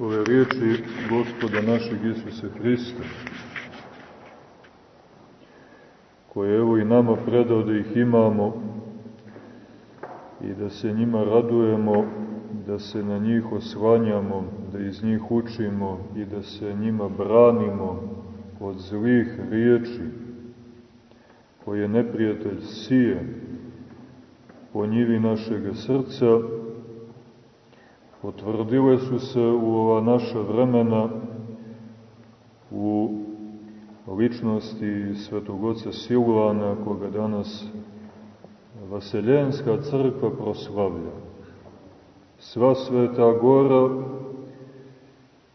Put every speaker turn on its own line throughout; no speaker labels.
ove riječi gospoda našeg Isuse Hrista, koje evo i nama predao da ih imamo i da se njima radujemo, da se na njih oslanjamo, da iz njih učimo i da se njima branimo od zlih riječi koje neprijatelj sije po njivi našeg srca, potvrdile su se u ova naša vremena u ličnosti svetog oca Silvana, koga danas Vaseljenska crkva proslavlja. Sva sveta gora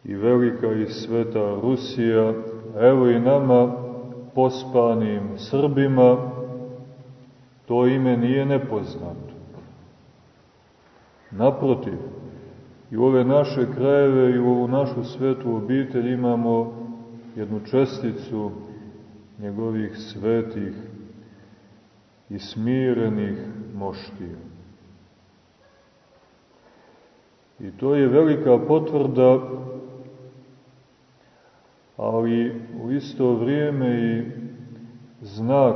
i velika i sveta Rusija, evo i nama pospanim Srbima, to ime nije nepoznato. Naprotiv, i u ove naše krajeve i u ovu našu svetu obitelj imamo jednu česticu njegovih svetih i smirenih moštija. I to je velika potvrda, ali u isto vrijeme i znak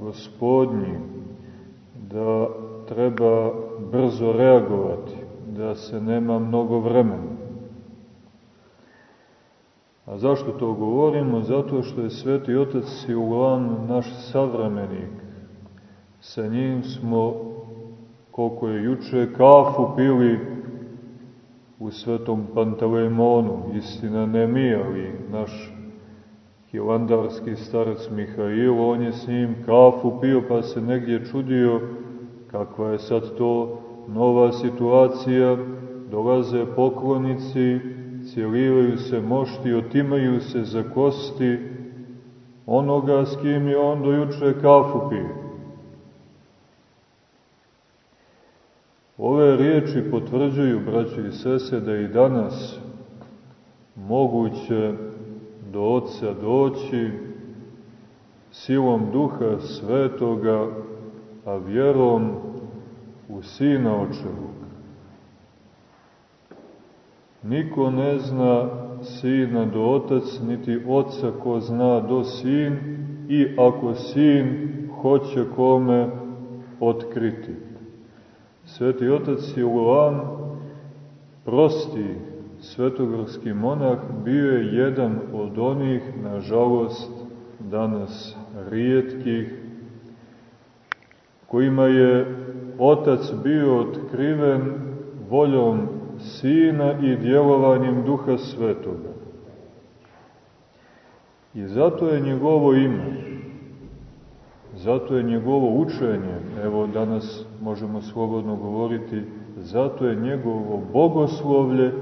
gospodnji da treba brzo reagovati, da se nema mnogo vremena. A zašto to govorimo? Zato što je Sveti Otac Siluan naš savremenik. Sa njim smo, koliko je juče, kafu pili u Svetom Pantelejmonu. Istina ne mi, ali naš hilandarski starac Mihail, on je s njim kafu pio pa se negdje čudio kakva je sad to nova situacija, dolaze poklonici, cijelivaju se mošti, otimaju se za kosti onoga s kim je on dojuče kafu pio. Ove riječi potvrđuju, braći i sese, da i danas moguće do Otca doći silom Duha Svetoga, a vjerom u Sina Očevog. Niko ne zna Sina do Otac, niti Oca ko zna do Sin, i ako Sin hoće kome otkriti. Sveti Otac Siluan, prosti svetogorski monah, bio je jedan od onih, nažalost, danas rijetkih, kojima je Otac bio otkriven voljom Sina i djelovanjem Duha Svetoga. I zato je njegovo ime, zato je njegovo učenje, evo danas možemo slobodno govoriti, zato je njegovo bogoslovlje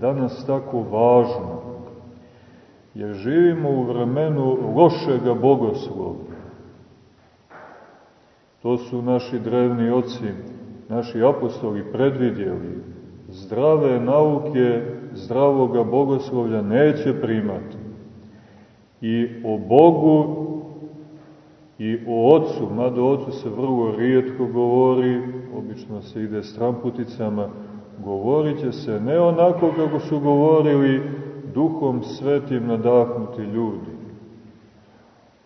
danas tako važno. Jer živimo u vremenu lošega bogoslovlja. To su naši drevni oci, naši apostoli predvidjeli. Zdrave nauke, zdravoga bogoslovlja neće primati. I o Bogu i o Otcu, mada o Otcu se vrlo rijetko govori, obično se ide stramputicama, govorit će se ne onako kako su govorili duhom svetim nadahnuti ljudi,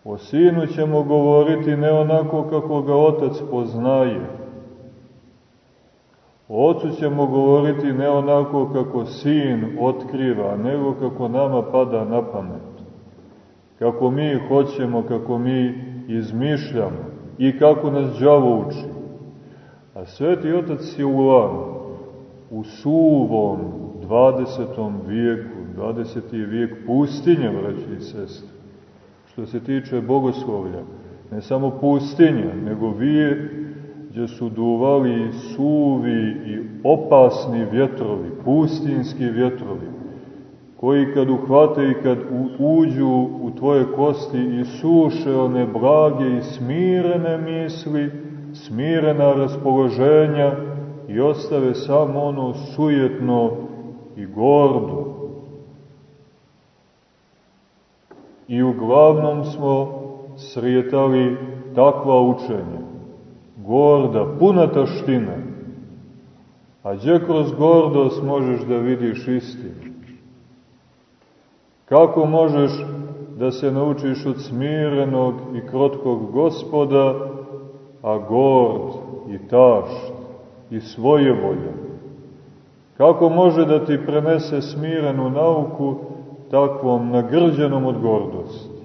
O sinu ćemo govoriti ne onako kako ga otac poznaje. O ocu ćemo govoriti ne onako kako sin otkriva, nego kako nama pada na pamet. Kako mi hoćemo, kako mi izmišljamo i kako nas đavo uči. A sveti otac Siluan u suvom 20. vijeku, 20. vijek pustinje, vraći i sestri, što se tiče bogoslovlja, ne samo pustinja, nego vije gdje su duvali suvi i opasni vjetrovi, pustinski vjetrovi, koji kad uhvate i kad uđu u tvoje kosti i suše one blage i smirene misli, smirena raspoloženja i ostave samo ono sujetno i gordo, i uglavnom smo srijetali takva učenja. Gorda, puna taština. A gdje kroz gordost možeš da vidiš istinu? Kako možeš da se naučiš od smirenog i krotkog gospoda, a gord i tašt i svoje volje? Kako može da ti prenese smirenu nauku takvom nagrđenom od gordosti?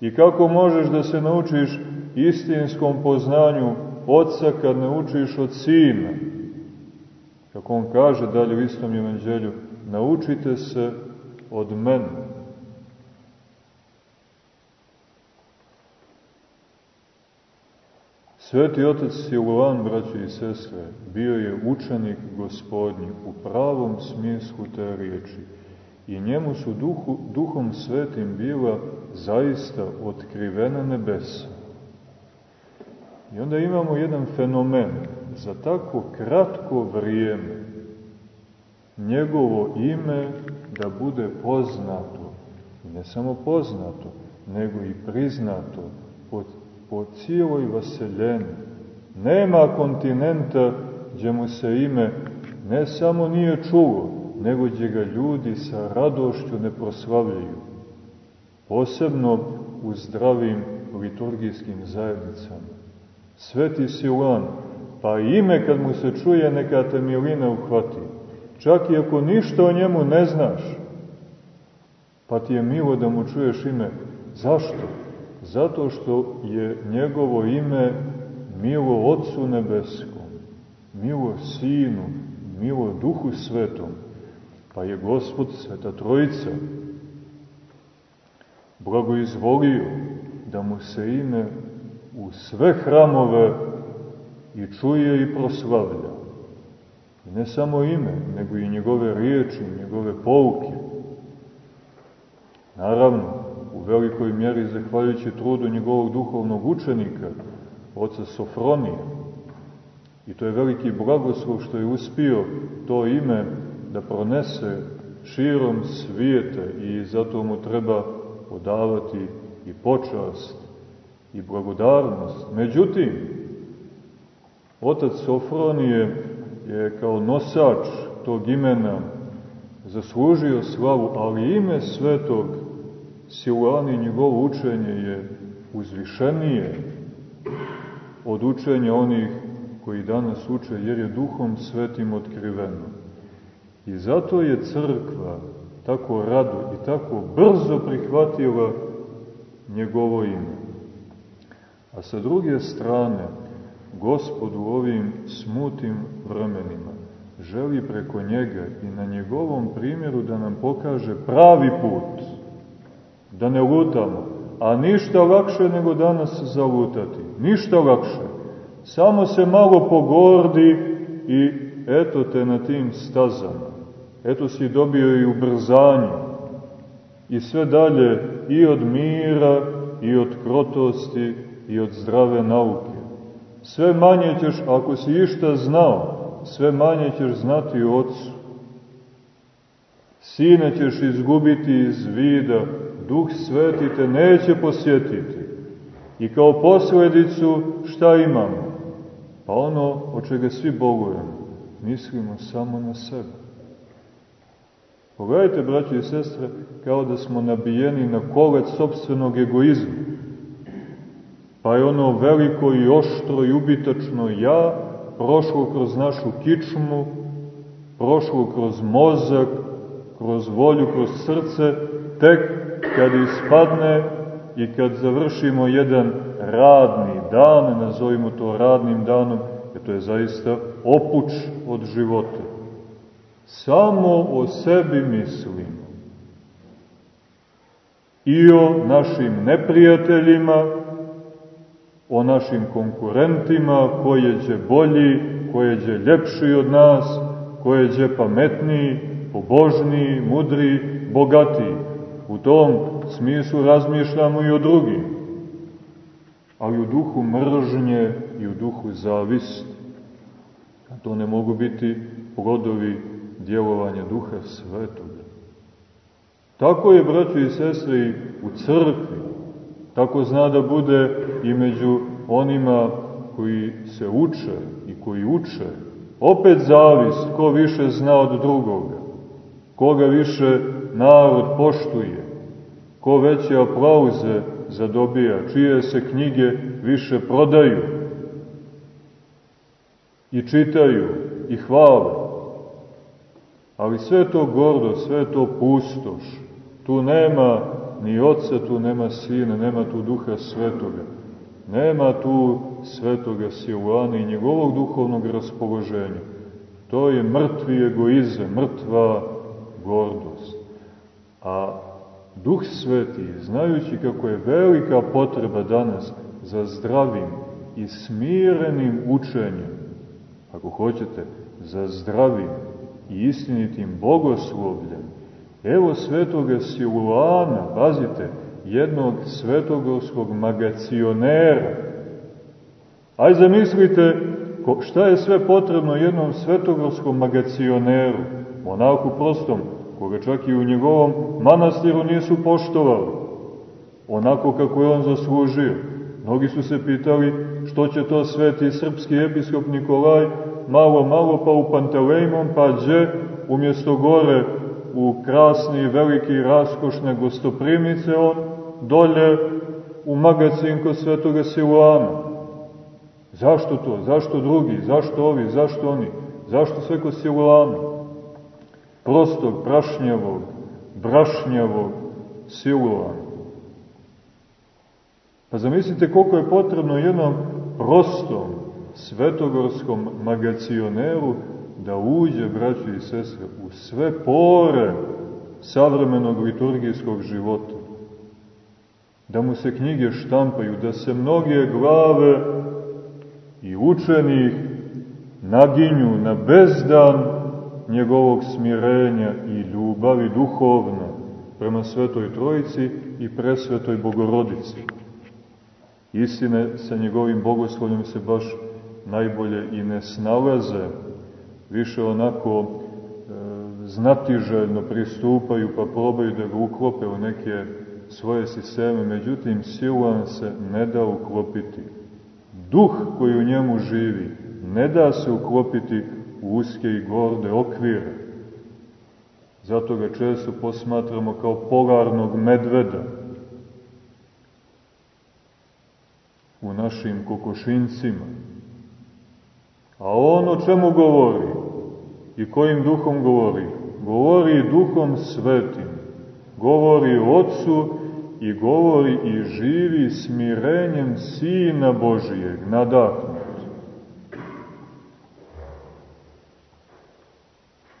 I kako možeš da se naučiš istinskom poznanju oca kad ne učiš od sina? Kako on kaže dalje u istom evanđelju, naučite se od mene. Sveti otac Siluan, braći i sestre, bio je učenik gospodnji u pravom smislu te riječi i njemu su duhu, duhom svetim bila zaista otkrivena nebesa. I onda imamo jedan fenomen, za tako kratko vrijeme njegovo ime da bude poznato, ne samo poznato, nego i priznato po, po cijeloj vaseljeni. Nema kontinenta gdje mu se ime ne samo nije čulo, nego gdje ga ljudi sa radošću ne proslavljaju. Posebno u zdravim liturgijskim zajednicama. Sveti Silan, pa ime kad mu se čuje neka te milina uhvati. Čak i ako ništa o njemu ne znaš, pa ti je milo da mu čuješ ime. Zašto? Zato što je njegovo ime milo Otcu Nebeskom, milo Sinu, milo Duhu Svetom, pa je Gospod Sveta Trojica blagoizvolio da mu se ime u sve hramove i čuje i proslavlja. I ne samo ime, nego i njegove riječi, njegove pouke. Naravno, u velikoj mjeri zahvaljujući trudu njegovog duhovnog učenika, oca Sofronija. I to je veliki blagoslov što je uspio to ime da pronese širom svijeta i zato mu treba odavati i počast i blagodarnost. Međutim, otac Sofronije je kao nosač tog imena zaslužio slavu, ali ime svetog Silani njegovo učenje je uzvišenije od učenja onih koji danas uče, jer je duhom svetim otkriveno. I zato je crkva tako rado i tako brzo prihvatila njegovo ime. A sa druge strane, Gospod u ovim smutim vremenima želi preko njega i na njegovom primjeru da nam pokaže pravi put, da ne lutamo, a ništa lakše nego danas zalutati, ništa lakše. Samo se malo pogordi i eto te na tim stazama. Eto si dobio i ubrzanje i sve dalje i od mira i od krotosti i od zdrave nauke. Sve manje ćeš, ako si išta znao, sve manje ćeš znati o Otcu. Sine ćeš izgubiti iz vida, Duh Sveti te neće posjetiti. I kao posledicu šta imamo? Pa ono o čega svi bogujemo, mislimo samo na sebe. Pogledajte, braći i sestre, kao da smo nabijeni na kolec sobstvenog egoizma pa je ono veliko i oštro i ubitačno ja prošlo kroz našu kičmu, prošlo kroz mozak, kroz volju, kroz srce, tek kad ispadne i kad završimo jedan radni dan, nazovimo to radnim danom, jer to je zaista opuč od života. Samo o sebi mislimo. I o našim neprijateljima, o našim konkurentima, ko je će bolji, ko je će ljepši od nas, ko je će pametniji, pobožniji, mudri, bogatiji. U tom smislu razmišljamo i o drugim, ali u duhu mržnje i u duhu zavisti. To ne mogu biti plodovi djelovanja duha svetoga. Tako je, braćo i sestre, u crkvi. Tako zna da bude i među onima koji se uče i koji uče. Opet zavis ko više zna od drugoga, koga više narod poštuje, ko veće aplauze zadobija, čije se knjige više prodaju i čitaju i hvale. Ali sve to gordo, sve to pustoš. Tu nema ni oca, tu nema sina, nema tu duha svetoga. Nema tu svetoga Silana i njegovog duhovnog raspoloženja. To je mrtvi egoizam, mrtva gordost. A Duh Sveti, znajući kako je velika potreba danas za zdravim i smirenim učenjem, ako hoćete, za zdravim i istinitim bogoslovljem, evo svetoga Siluana, pazite, jednog svetogorskog magacionera. Aj zamislite šta je sve potrebno jednom svetogorskom magacioneru, monaku prostom, koga čak i u njegovom manastiru nisu poštovali, onako kako je on zaslužio. Mnogi su se pitali što će to sveti srpski episkop Nikolaj malo, malo pa u Pantelejmon, pa dže, umjesto gore u krasni, veliki, raskošne gostoprimice, on dolje u magazin kod svetoga Siluana. Zašto to? Zašto drugi? Zašto ovi? Zašto oni? Zašto sve kod Siluana? Prostog, prašnjavog, brašnjavog Siluana. Pa zamislite koliko je potrebno jednom prostom svetogorskom magacioneru da uđe, braći i sestre, u sve pore savremenog liturgijskog života. Da mu se knjige štampaju, da se mnoge glave i učenih naginju na bezdan njegovog smirenja i ljubavi duhovna prema Svetoj Trojici i presvetoj Bogorodici. Istine sa njegovim bogoslovljem se baš najbolje i ne snalaze, više onako e, znatiželjno pristupaju pa probaju da ga uklope u neke svoje sisteme, međutim silan se ne da uklopiti. Duh koji u njemu živi ne da se uklopiti u uske i gorde okvire. Zato ga često posmatramo kao polarnog medveda u našim kokošincima. A on o čemu govori? I kojim duhom govori? Govori duhom svetim. Govori o Otcu i govori i živi smirenjem Sina Božijeg, nadahnut.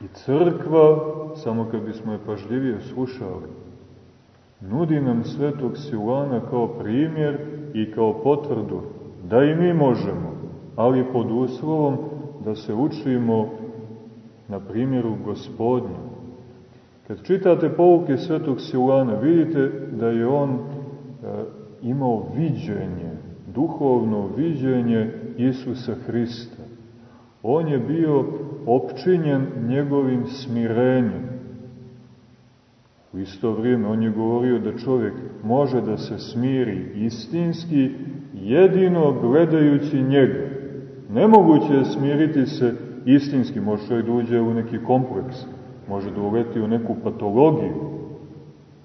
I crkva, samo kad bismo je pažljivije slušali, nudi nam svetog Silana kao primjer i kao potvrdu da i mi možemo, ali pod uslovom da se učimo na primjeru gospodnju. Kad čitate pouke svetog Silana, vidite da je on e, imao viđenje, duhovno viđenje Isusa Hrista. On je bio opčinjen njegovim smirenjem. U isto vrijeme on je govorio da čovjek može da se smiri istinski jedino gledajući njega. Nemoguće je smiriti se istinski, može čovjek da uđe u neki kompleks, može da uleti u neku patologiju,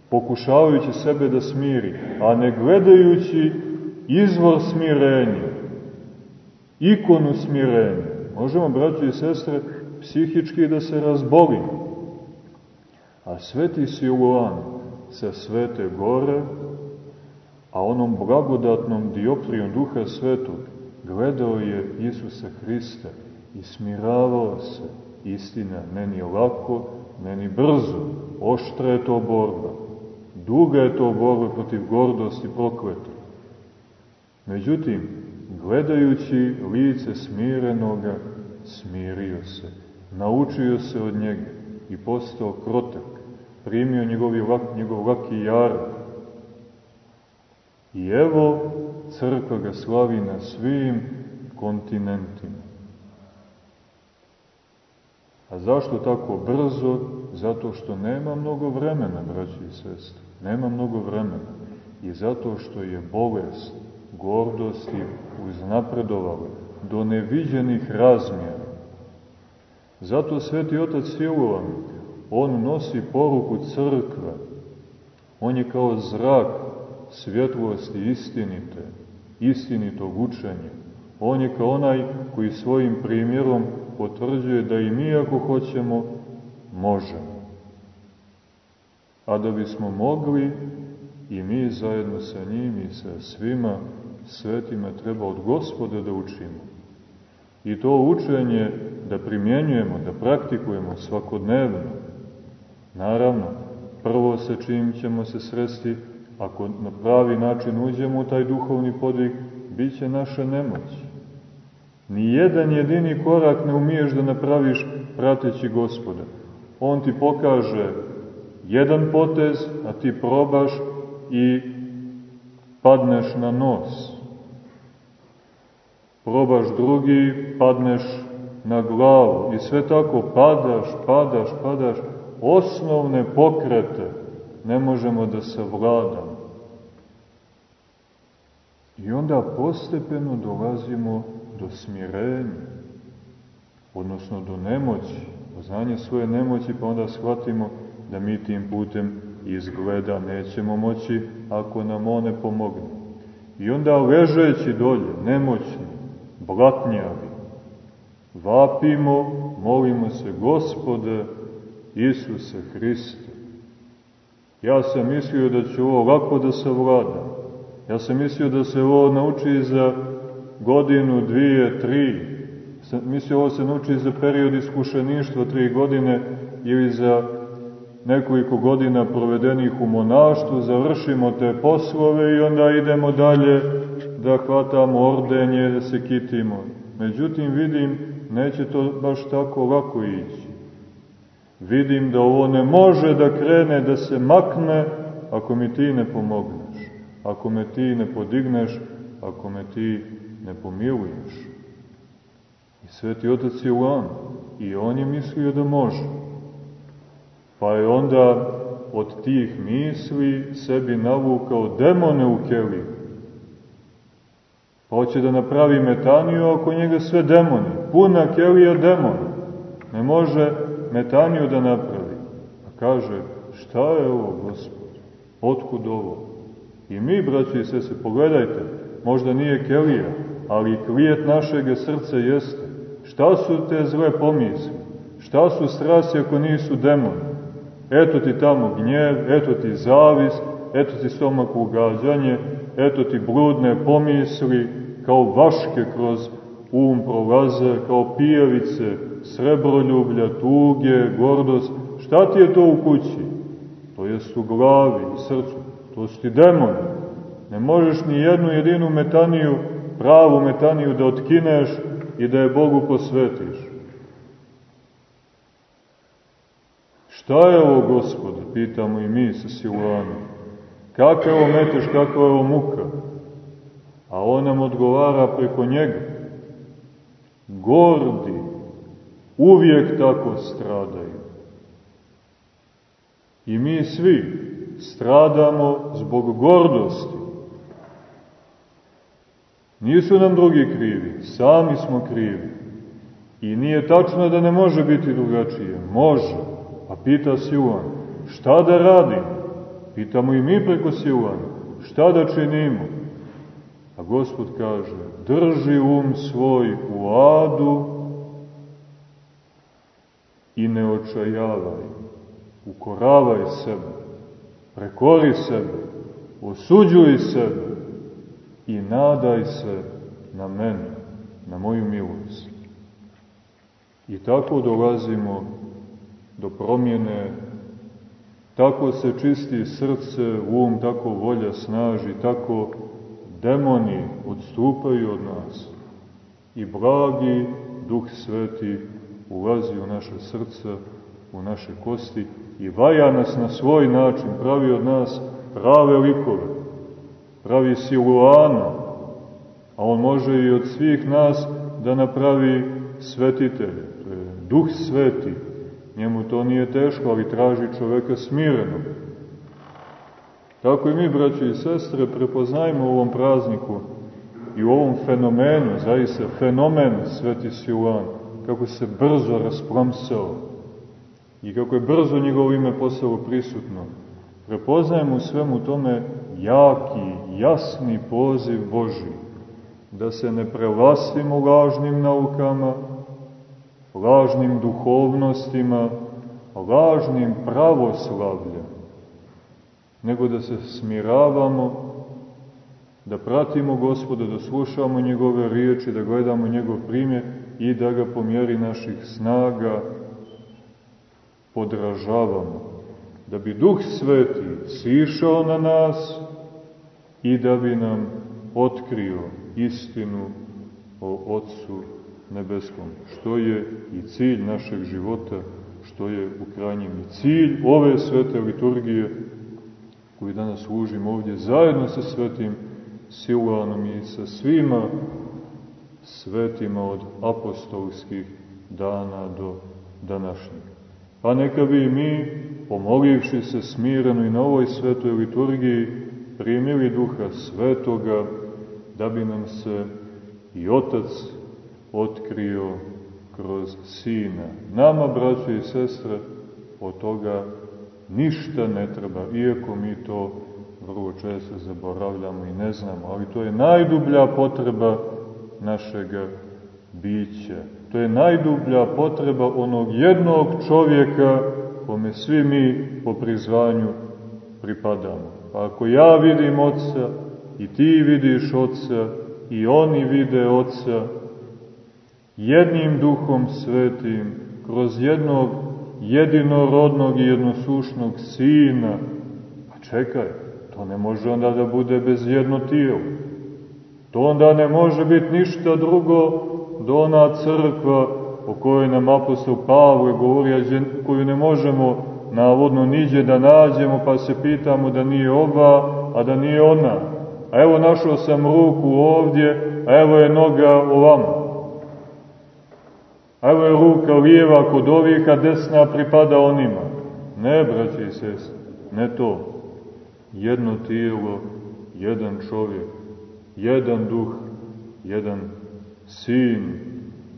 pokušavajući sebe da smiri, a ne gledajući izvor smirenja, ikonu smirenja. Možemo, braći i sestre, psihički da se razbolimo. A sveti Siluan sa svete gore, a onom blagodatnom dioptrijom duha svetog, gledao je Isusa Hrista i smiravao se. Istina, meni lako, meni brzo, oštra je to borba. Duga je to borba protiv gordosti prokleta. Međutim, gledajući lice smirenoga, smirio se, naučio se od njega i postao krotak, primio njegovi, njegov laki jarak. I evo, crkva ga slavi na svim kontinentima. A zašto tako brzo? Zato što nema mnogo vremena, braći i sestri. Nema mnogo vremena. I zato što je bolest, gordosti uznapredovala do neviđenih razmjera. Zato sveti otac Siluan On nosi poruku crkve. On je kao zrak svjetlosti istinite, istinitog učenja. On je kao onaj koji svojim primjerom potvrđuje da i mi ako hoćemo, možemo. A da bismo mogli i mi zajedno sa njim i sa svima svetima treba od gospoda da učimo. I to učenje da primjenjujemo, da praktikujemo svakodnevno. Naravno, prvo sa čim ćemo se sresti, ako na pravi način uđemo u taj duhovni podvig, bit će naša nemoć. Ni jedan jedini korak ne umiješ da napraviš prateći gospoda. On ti pokaže jedan potez, a ti probaš i padneš na nos. Probaš drugi, padneš na glavu i sve tako padaš, padaš, padaš. Osnovne pokrete ne možemo da se vladamo. I onda postepeno dolazimo do smirenja, odnosno do nemoći, poznanje svoje nemoći, pa onda shvatimo da mi tim putem izgleda nećemo moći ako nam one pomogne. I onda ležeći dolje, nemoćni, blatnjavi, vapimo, molimo se Gospode Isuse Hriste. Ja sam mislio da će ovo lako da se vlada. Ja sam mislio da se ovo nauči za godinu, dvije, tri. Mislio ovo se nauči za period iskušeništva, tri godine, ili za nekoliko godina provedenih u monaštvu, završimo te poslove i onda idemo dalje da hvatamo ordenje, da se kitimo. Međutim, vidim, neće to baš tako lako ići. Vidim da ovo ne može da krene, da se makne, ako mi ti ne pomogneš, ako me ti ne podigneš, ako me ti ne pomiluješ. I sveti otac Ilan, i on je mislio da može. Pa je onda od tih misli sebi navukao demone u keliju. Pa hoće da napravi metaniju, ako njega sve demoni. Puna kelija demona. Ne može metaniju da napravi. A kaže, šta je ovo, gospod? Otkud ovo? I mi, braći i sese, pogledajte, možda nije kelija, ali klijet našeg srca jeste. Šta su te zle pomisli? Šta su strasti ako nisu demoni? Eto ti tamo gnjev, eto ti zavis, eto ti stomak ugađanje, eto ti bludne pomisli, kao vaške kroz um prolaze, kao pijavice, srebroljublja, tuge, gordost. Šta ti je to u kući? To jest u glavi, u srcu. To su ti demoni. Ne možeš ni jednu jedinu metaniju, pravu metaniju da otkineš i da je Bogu posvetiš. Šta je ovo, gospode? Pitamo i mi sa Siluanom. Kakva je ovo meteš, kakva je ovo muka? A on nam odgovara preko njega. Gordi uvijek tako stradaju. I mi svi stradamo zbog gordosti. Nisu nam drugi krivi, sami smo krivi. I nije tačno da ne može biti drugačije. Može. Pa pita Siluan, šta da radim? Pitamo i mi preko Silana, šta da činimo? A Gospod kaže, drži um svoj u adu i ne očajavaj. Ukoravaj sebe, prekori sebe, osuđuj sebe i nadaj se na mene, na moju milost. I tako dolazimo do promjene, tako se čisti srce, um, tako volja snaži, tako demoni odstupaju od nas i blagi Duh Sveti ulazi u naše srce, u naše kosti i vaja nas na svoj način, pravi od nas prave likove, pravi siluana, a on može i od svih nas da napravi svetitelje. To je Duh Sveti, Njemu to nije teško, ali traži čoveka smirenog. Tako i mi, braći i sestre, prepoznajmo u ovom prazniku i u ovom fenomenu, zaista fenomen Sveti Siluan, kako se brzo raspromsao. i kako je brzo njegovo ime postalo prisutno, prepoznajemo u svemu tome jaki, jasni poziv Boži, da se ne prevlastimo lažnim naukama, lažnim duhovnostima, lažnim pravoslavljem, nego da se smiravamo, da pratimo gospoda, da slušamo njegove riječi, da gledamo njegov primjer i da ga po mjeri naših snaga podražavamo. Da bi Duh Sveti sišao na nas i da bi nam otkrio istinu o Otcu Nebeskom, što je i cilj našeg života, što je u krajnjem i cilj ove svete liturgije koju danas služimo ovdje zajedno sa svetim Siluanom i sa svima svetima od apostolskih dana do današnjih. Pa neka bi mi, pomolivši se smireno i na ovoj svetoj liturgiji, primili duha svetoga, da bi nam se i Otac otkrio kroz Sina. Nama, braće i sestre, od toga ništa ne treba, iako mi to vrlo često zaboravljamo i ne znamo, ali to je najdublja potreba našega bića. To je najdublja potreba onog jednog čovjeka kome svi mi po prizvanju pripadamo. Pa ako ja vidim Otca i ti vidiš Otca i oni vide Otca, jednim duhom svetim, kroz jednog jedinorodnog i jednosušnog Sina, pa čekaj, to ne može onda da bude bez jedno tijelo. To onda ne može biti ništa drugo do ona crkva o kojoj nam apostol Pavle govori, a koju ne možemo navodno niđe da nađemo, pa se pitamo da nije ova, a da nije ona. A evo našao sam ruku ovdje, a evo je noga ovamo. A evo je ruka lijeva kod ovih, a desna pripada onima. Ne, braći i sest, ne to. Jedno tijelo, jedan čovjek, jedan duh, jedan sin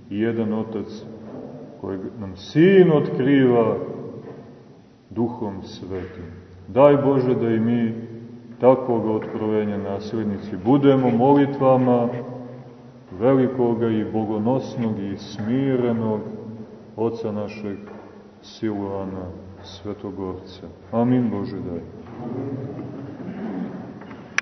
i jedan otac, kojeg nam sin otkriva duhom svetim. Daj Bože da i mi takvog otkrovenja naslednici budemo molitvama velikoga i bogonosnog i smirenog Oca našeg Siluana Svetogorca. Amin Bože daj.